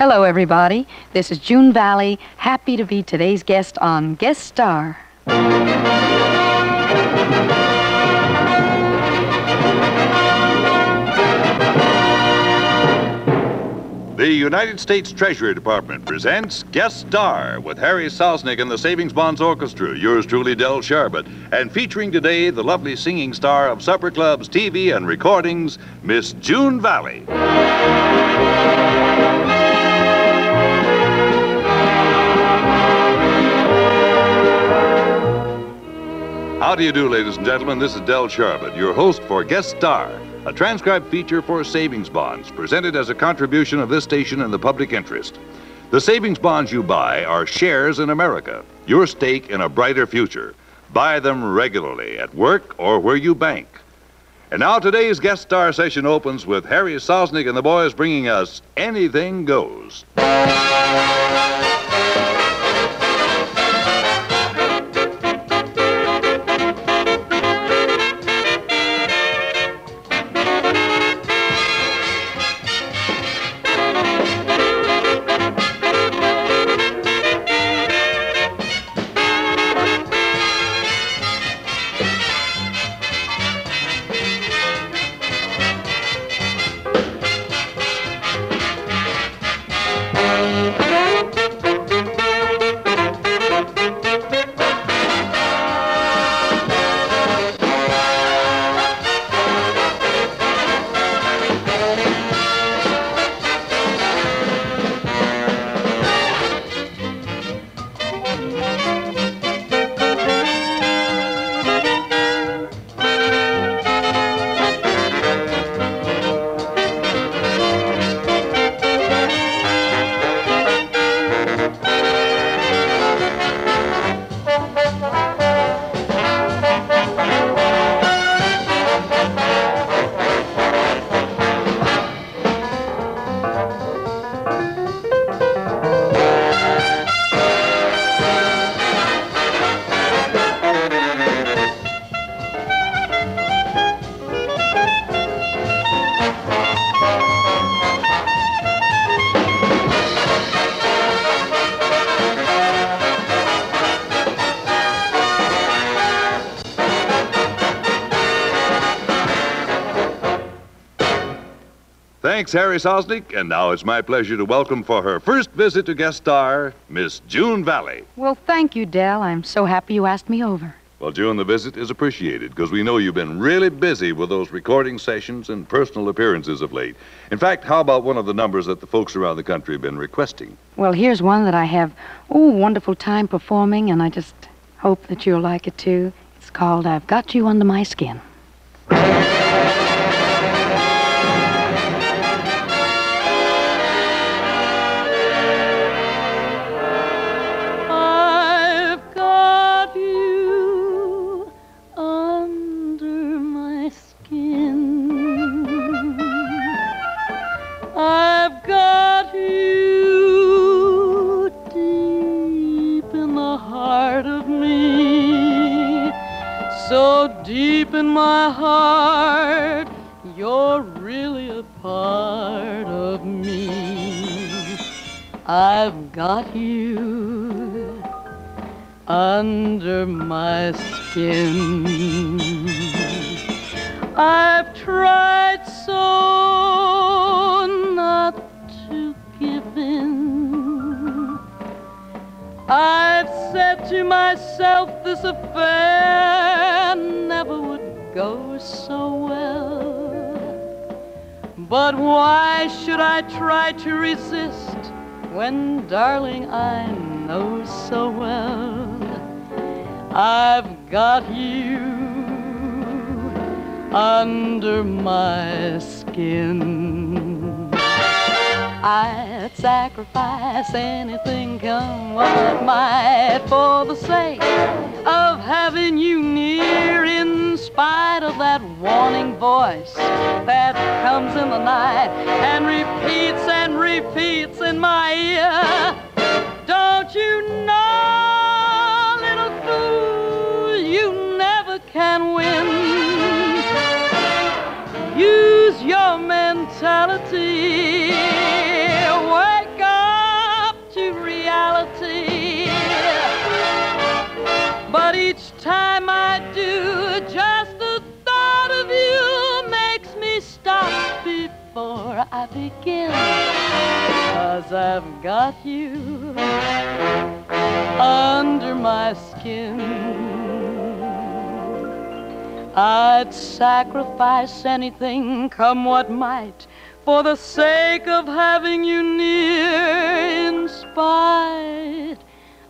Hello, everybody. This is June Valli. Happy to be today's guest on Guest Star. The United States Treasury Department presents Guest Star with Harry Sosnik and the Savings Bonds Orchestra, yours truly, Del Sharbutt, and featuring today the lovely singing star of supper clubs, TV, and recordings, Miss June Valli. How do you do, ladies and gentlemen? This is Del Sharbutt, your host for Guest Star, a transcribed feature for savings bonds presented as a contribution of this station in the public interest. The savings bonds you buy are shares in America, your stake in a brighter future. Buy them regularly at work or where you bank. And now today's guest star session opens with Harry Sosnik and the boys bringing us Anything Goes. Thanks, Harry Sosnik. And now it's my pleasure to welcome for her first visit to guest star, Miss June Valli. Well, thank you, Del. I'm so happy you asked me over. Well, June, the visit is appreciated because we know you've been really busy with those recording sessions and personal appearances of late. In fact, how about one of the numbers that the folks around the country have been requesting? Well, here's one that I have, oh, wonderful time performing, and I just hope that you'll like it too. It's called I've Got You Under My Skin. You're really a part of me. I've got you under my skin. I've tried so not to give in. I've said to myself this affair never would go so well. But why should I try to resist when, darling, I know so well I've got you under my skin? I'd sacrifice anything, come what might, for the sake of having you warning voice that comes in the night and repeats and repeats in my ear. Don't you know, little fool, you never can win. Use your mentality. Wake up to reality. But each time I begin. Cause I've got you under my skin. I'd sacrifice anything, come what might, for the sake of having you near, in spite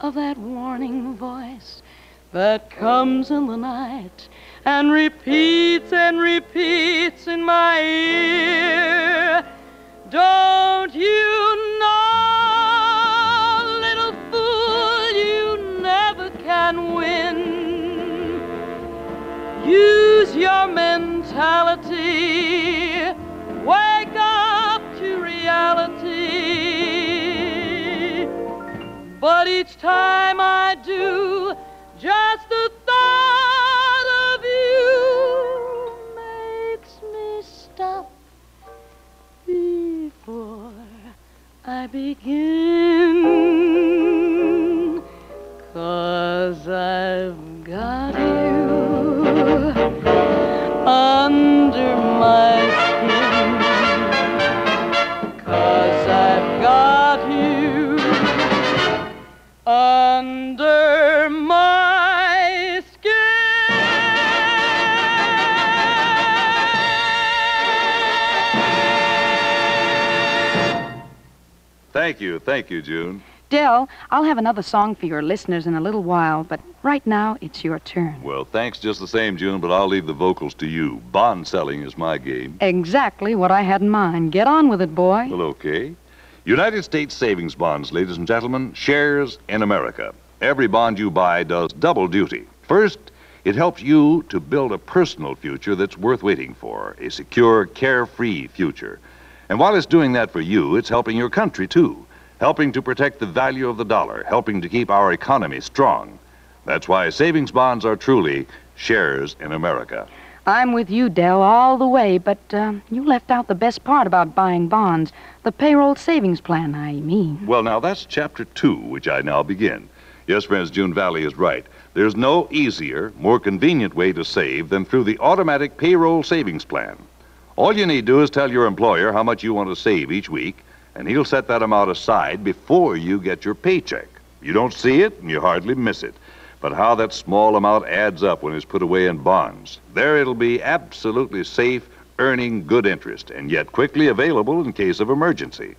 of that warning voice that comes in the night and repeats and repeats in my ear. Don't you know, little fool, you never can win. Use your mentality. Wake up to reality. But each time I do, I begin. Cause I've got you under my Thank you, thank you, June. Del, I'll have another song for your listeners in a little while, but right now it's your turn. Well, thanks just the same, June, but I'll leave the vocals to you. Bond selling is my game. Exactly what I had in mind. Get on with it, boy. Well, okay. United States savings bonds, ladies and gentlemen, shares in America. Every bond you buy does double duty. First, it helps you to build a personal future that's worth waiting for, a secure, carefree future. And while it's doing that for you, it's helping your country, too, helping to protect the value of the dollar, helping to keep our economy strong. That's why savings bonds are truly shares in America. I'm with you, Del, all the way, but uh, you left out the best part about buying bonds the payroll savings plan, I mean. Well, now that's chapter two, which I now begin. Yes, friends, June Valli is right. There's no easier, more convenient way to save than through the automatic payroll savings plan. All you need do is tell your employer how much you want to save each week, and he'll set that amount aside before you get your paycheck. You don't see it, and you hardly miss it. But how that small amount adds up when it's put away in bonds. There it'll be absolutely safe, earning good interest, and yet quickly available in case of emergency.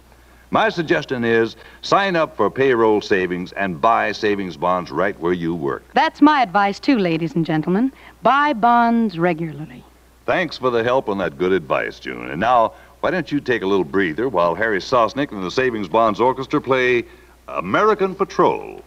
My suggestion is sign up for payroll savings and buy savings bonds right where you work. That's my advice, too, ladies and gentlemen. Buy bonds regularly. Thanks for the help and that good advice, June. And now, why don't you take a little breather while Harry Sosnik and the Savings Bonds Orchestra play American Patrol.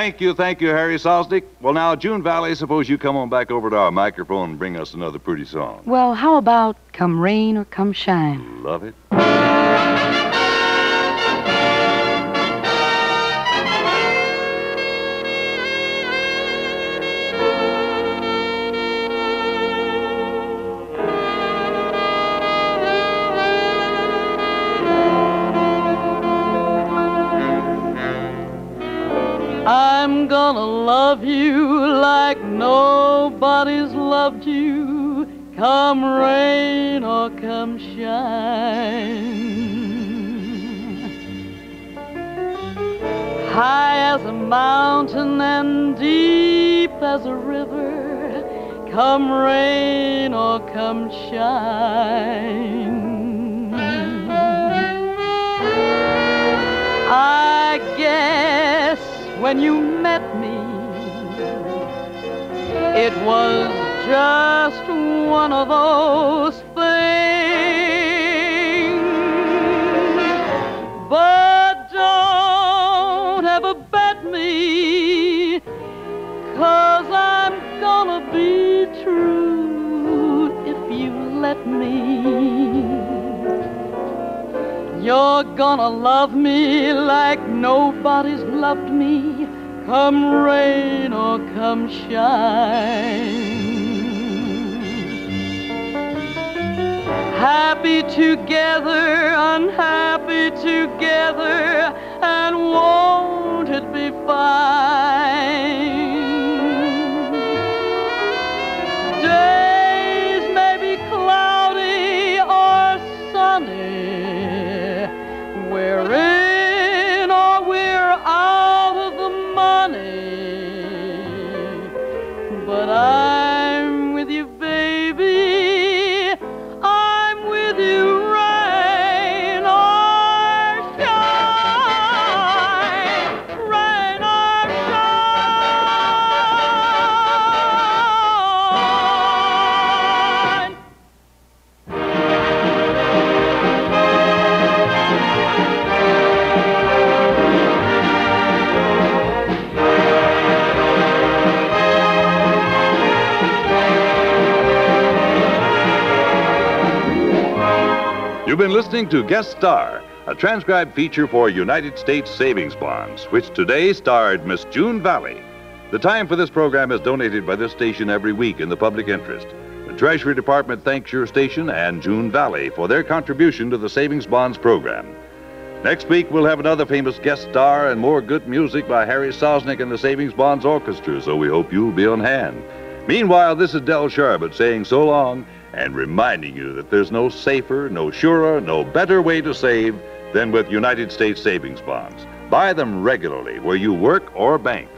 Thank you, thank you, Harry Sosnik. Well, now, June Valli, suppose you come on back over to our microphone and bring us another pretty song. Well, how about Come Rain or Come Shine? Love it. Come rain or come shine. High as a mountain and deep as a river, come rain or come shine. I guess when you met me, it was just one of those things. But don't ever bet me, cause I'm gonna be true if you let me. You're gonna love me like nobody's loved me, come rain or come shine. Happy together, unhappy together, and won't it be fine? You've been listening to Guest Star, a transcribed feature for United States Savings Bonds, which today starred Miss June Valli. The time for this program is donated by this station every week in the public interest. The Treasury Department thanks your station and June Valli for their contribution to the Savings Bonds program. Next week, we'll have another famous guest star and more good music by Harry Sosnik and the Savings Bonds Orchestra, so we hope you'll be on hand. Meanwhile, this is Del Sharbutt saying so long and reminding you that there's no safer, no surer, no better way to save than with United States Savings Bonds. Buy them regularly where you work or bank.